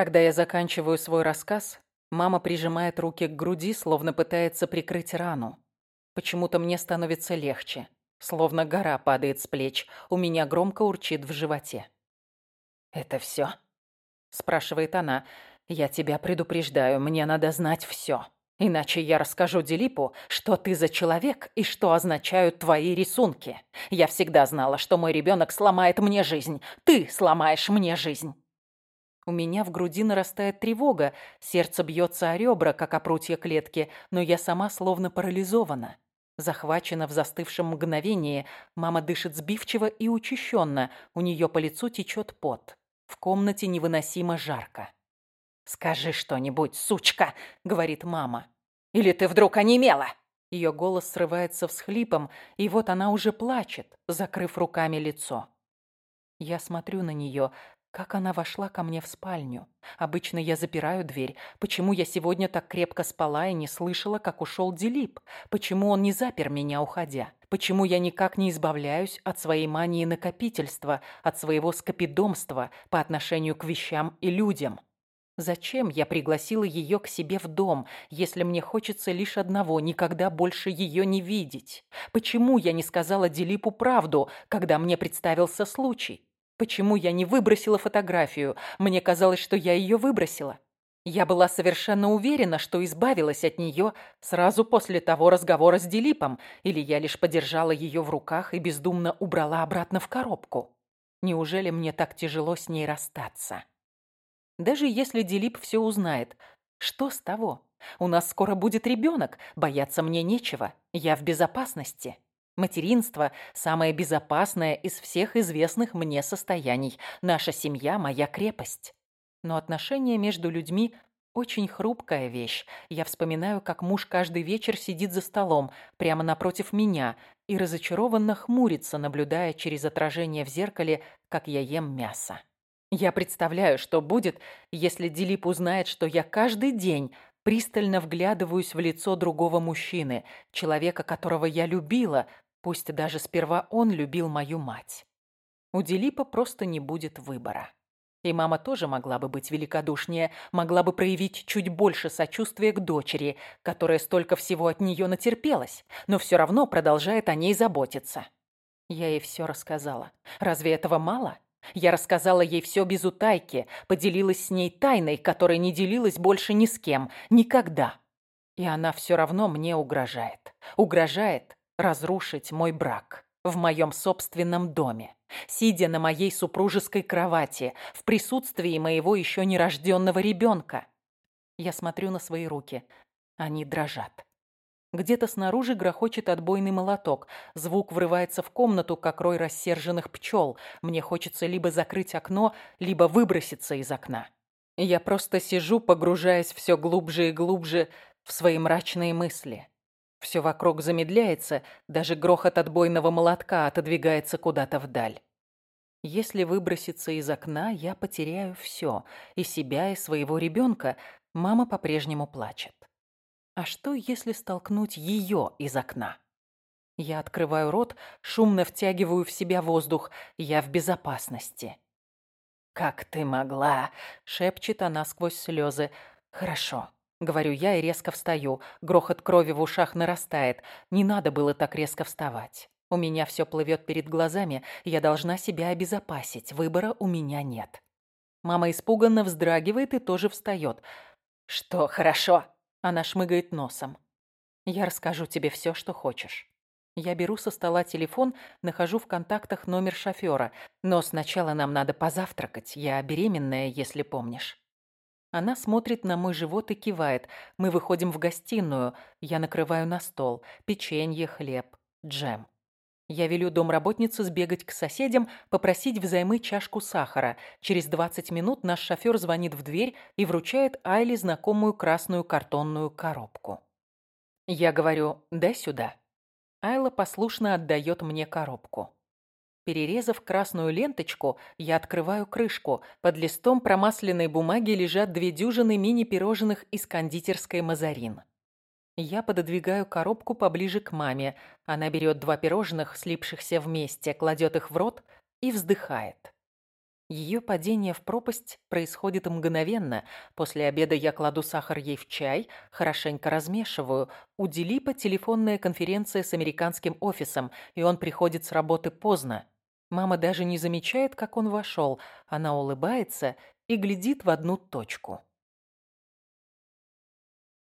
Когда я заканчиваю свой рассказ, мама прижимает руки к груди, словно пытается прикрыть рану. Почему-то мне становится легче. Словно гора падает с плеч, у меня громко урчит в животе. «Это все? спрашивает она. «Я тебя предупреждаю, мне надо знать все. Иначе я расскажу Дилипу, что ты за человек и что означают твои рисунки. Я всегда знала, что мой ребенок сломает мне жизнь. Ты сломаешь мне жизнь». У меня в груди нарастает тревога, сердце бьется о ребра, как о прутья клетки, но я сама словно парализована. Захвачена в застывшем мгновении, мама дышит сбивчиво и учащенно, у нее по лицу течет пот. В комнате невыносимо жарко. «Скажи что-нибудь, сучка!» — говорит мама. «Или ты вдруг онемела?» Ее голос срывается всхлипом, и вот она уже плачет, закрыв руками лицо. Я смотрю на нее, как она вошла ко мне в спальню? Обычно я запираю дверь. Почему я сегодня так крепко спала и не слышала, как ушел Дилип? Почему он не запер меня, уходя? Почему я никак не избавляюсь от своей мании накопительства, от своего скопидомства по отношению к вещам и людям? Зачем я пригласила ее к себе в дом, если мне хочется лишь одного – никогда больше ее не видеть? Почему я не сказала Дилипу правду, когда мне представился случай? Почему я не выбросила фотографию? Мне казалось, что я ее выбросила. Я была совершенно уверена, что избавилась от нее сразу после того разговора с Дилипом, или я лишь подержала ее в руках и бездумно убрала обратно в коробку. Неужели мне так тяжело с ней расстаться? Даже если Дилип все узнает, что с того? У нас скоро будет ребенок, бояться мне нечего, я в безопасности. Материнство – самое безопасное из всех известных мне состояний. Наша семья – моя крепость. Но отношения между людьми – очень хрупкая вещь. Я вспоминаю, как муж каждый вечер сидит за столом, прямо напротив меня, и разочарованно хмурится, наблюдая через отражение в зеркале, как я ем мясо. Я представляю, что будет, если Дилип узнает, что я каждый день пристально вглядываюсь в лицо другого мужчины, человека, которого я любила, Пусть даже сперва он любил мою мать. У Дилипа просто не будет выбора. И мама тоже могла бы быть великодушнее, могла бы проявить чуть больше сочувствия к дочери, которая столько всего от нее натерпелась, но все равно продолжает о ней заботиться. Я ей все рассказала. Разве этого мало? Я рассказала ей все без утайки, поделилась с ней тайной, которой не делилась больше ни с кем, никогда. И она все равно мне угрожает. Угрожает, разрушить мой брак в моем собственном доме, сидя на моей супружеской кровати, в присутствии моего еще нерожденного ребенка. Я смотрю на свои руки. Они дрожат. Где-то снаружи грохочет отбойный молоток. Звук врывается в комнату, как рой рассерженных пчел. Мне хочется либо закрыть окно, либо выброситься из окна. Я просто сижу, погружаясь все глубже и глубже в свои мрачные мысли. Все вокруг замедляется, даже грохот отбойного молотка отодвигается куда-то вдаль. Если выброситься из окна, я потеряю все, и себя, и своего ребенка. Мама по-прежнему плачет. А что, если столкнуть ее из окна? Я открываю рот, шумно втягиваю в себя воздух. Я в безопасности. «Как ты могла?» — шепчет она сквозь слезы. «Хорошо, Говорю я и резко встаю. Грохот крови в ушах нарастает. Не надо было так резко вставать. У меня все плывет перед глазами. Я должна себя обезопасить. Выбора у меня нет. Мама испуганно вздрагивает и тоже встает. «Что, хорошо?» Она шмыгает носом. «Я расскажу тебе все, что хочешь». Я беру со стола телефон, нахожу в контактах номер шофера. Но сначала нам надо позавтракать. Я беременная, если помнишь. Она смотрит на мой живот и кивает. Мы выходим в гостиную. Я накрываю на стол. Печенье, хлеб, джем. Я велю домработнице сбегать к соседям, попросить взаймы чашку сахара. Через 20 минут наш шофер звонит в дверь и вручает Айли знакомую красную картонную коробку. Я говорю «дай сюда». Айла послушно отдает мне коробку. Перерезав красную ленточку, я открываю крышку. Под листом промасленной бумаги лежат две дюжины мини-пирожных из кондитерской «Мазарин». Я пододвигаю коробку поближе к маме. Она берет два пирожных, слипшихся вместе, кладет их в рот и вздыхает. Ее падение в пропасть происходит мгновенно. После обеда я кладу сахар ей в чай, хорошенько размешиваю. У Дилипа телефонная конференция с американским офисом, и он приходит с работы поздно. Мама даже не замечает, как он вошел. Она улыбается и глядит в одну точку.